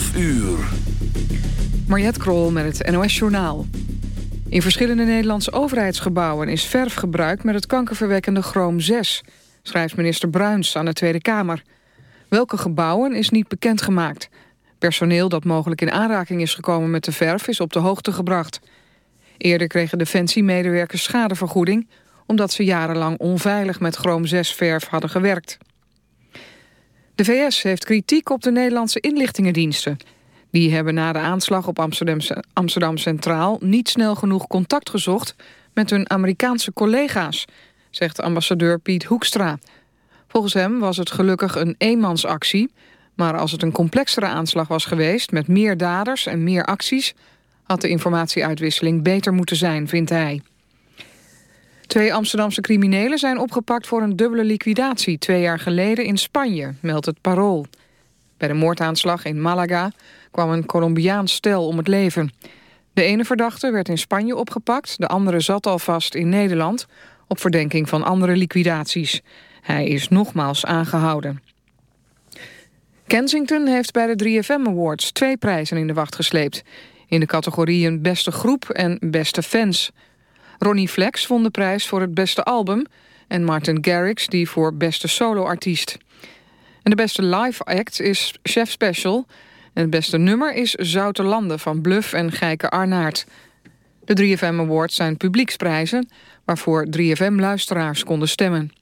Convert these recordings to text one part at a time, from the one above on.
12 uur. Mariette Krol met het NOS Journaal. In verschillende Nederlandse overheidsgebouwen is verf gebruikt... met het kankerverwekkende chroom 6, schrijft minister Bruins aan de Tweede Kamer. Welke gebouwen is niet bekendgemaakt. Personeel dat mogelijk in aanraking is gekomen met de verf... is op de hoogte gebracht. Eerder kregen defensiemedewerkers schadevergoeding... omdat ze jarenlang onveilig met chroom 6 verf hadden gewerkt. De VS heeft kritiek op de Nederlandse inlichtingendiensten. Die hebben na de aanslag op Amsterdam, Amsterdam Centraal... niet snel genoeg contact gezocht met hun Amerikaanse collega's... zegt ambassadeur Piet Hoekstra. Volgens hem was het gelukkig een eenmansactie... maar als het een complexere aanslag was geweest... met meer daders en meer acties... had de informatieuitwisseling beter moeten zijn, vindt hij. Twee Amsterdamse criminelen zijn opgepakt voor een dubbele liquidatie... twee jaar geleden in Spanje, meldt het Parool. Bij de moordaanslag in Malaga kwam een Colombiaans stel om het leven. De ene verdachte werd in Spanje opgepakt... de andere zat al vast in Nederland... op verdenking van andere liquidaties. Hij is nogmaals aangehouden. Kensington heeft bij de 3FM Awards twee prijzen in de wacht gesleept. In de categorieën Beste Groep en Beste Fans... Ronnie Flex won de prijs voor het beste album... en Martin Garrix die voor beste soloartiest. En de beste live act is Chef Special... en het beste nummer is Zouterlanden van Bluff en Geike Arnaert. De 3FM Awards zijn publieksprijzen... waarvoor 3FM-luisteraars konden stemmen.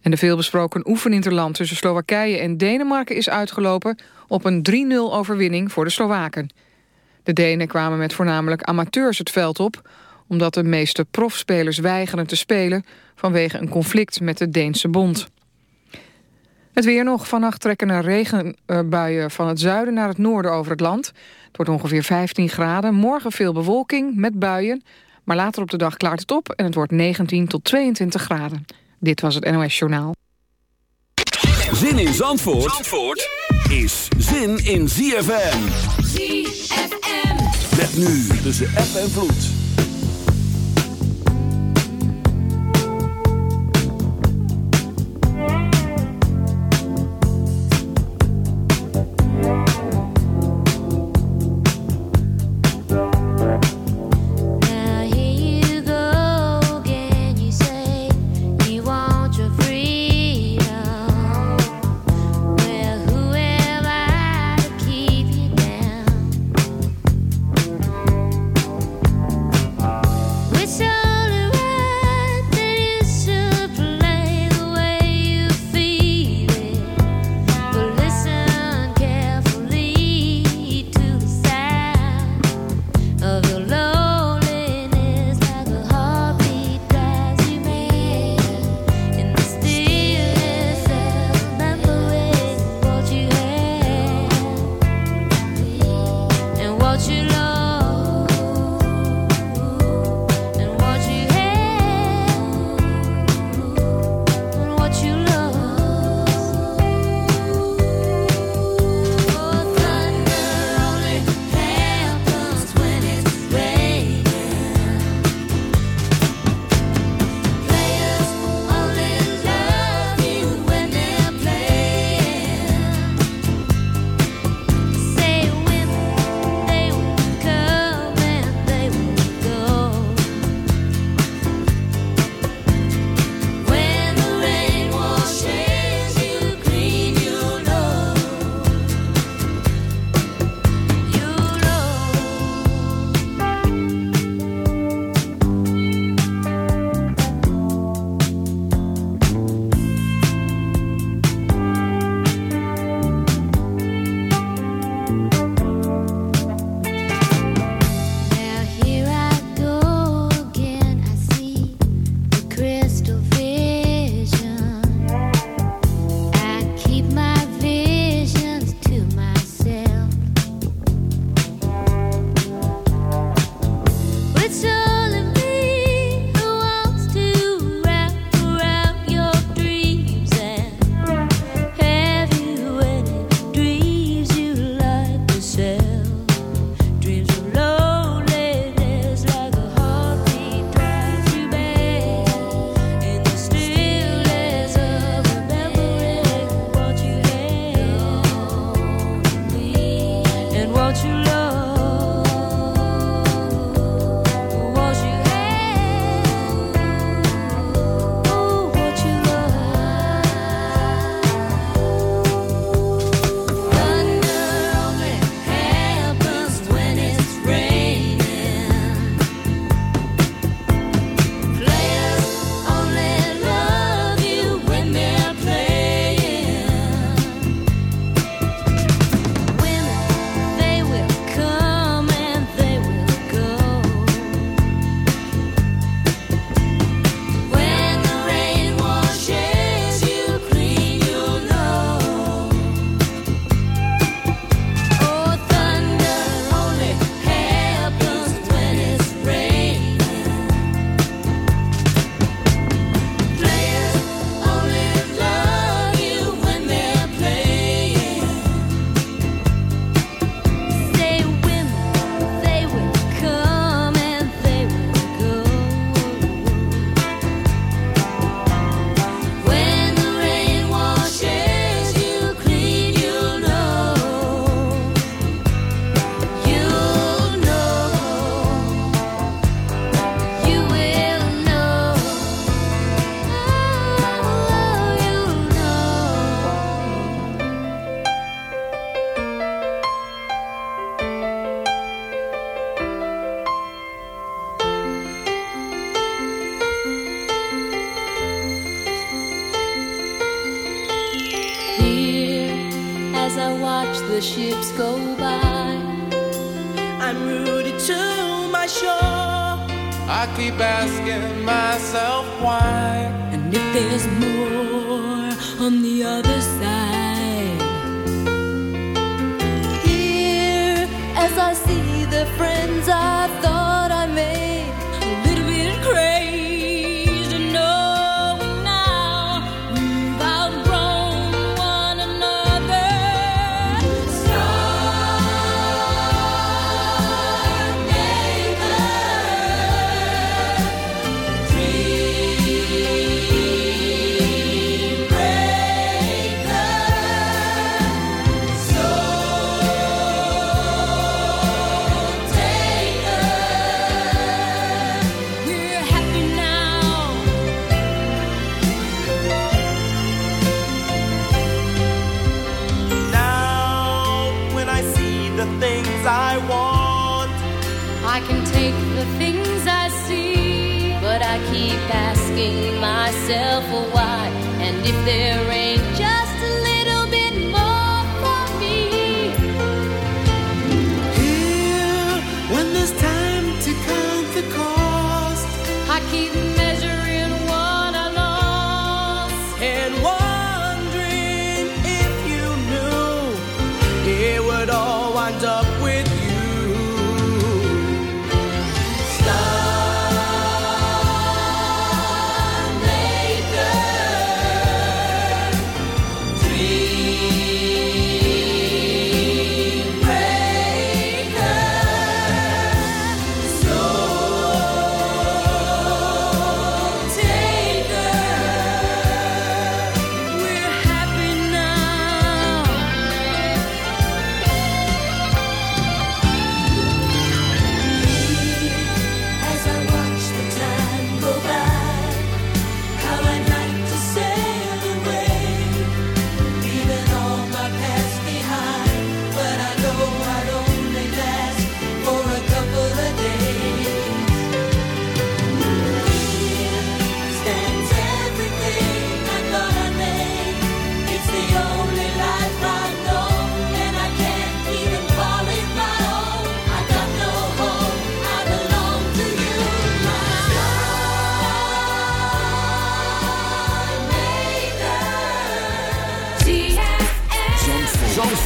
En de veelbesproken oefeninterland tussen Slowakije en Denemarken is uitgelopen op een 3-0 overwinning voor de Slowaken. De Denen kwamen met voornamelijk amateurs het veld op omdat de meeste profspelers weigeren te spelen... vanwege een conflict met de Deense bond. Het weer nog. Vannacht trekken er regenbuien van het zuiden naar het noorden over het land. Het wordt ongeveer 15 graden. Morgen veel bewolking met buien. Maar later op de dag klaart het op en het wordt 19 tot 22 graden. Dit was het NOS Journaal. Zin in Zandvoort, Zandvoort is zin in ZFM. ZFM. Met nu tussen app en vloed.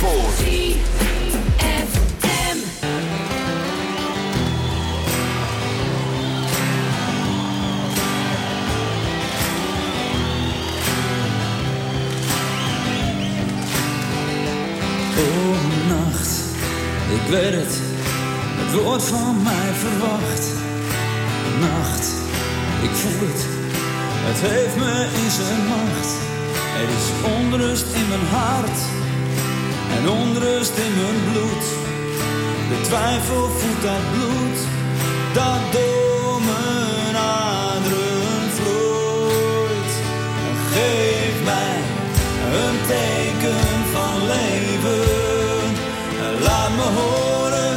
Zandvoort. Ik weet het, het wordt van mij verwacht. Nacht, ik voel het, het heeft me in zijn macht. Er is onrust in mijn hart en onrust in mijn bloed. De twijfel voedt dat bloed, dat door mijn aderen vloeit. En geef mij een teken van leven, laat me horen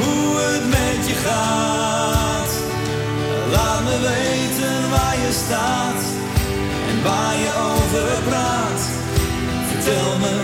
hoe het met je gaat. Laat me weten waar je staat en waar je over praat. Vertel me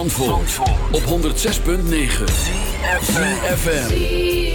Op 106.9 FM.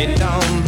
It don't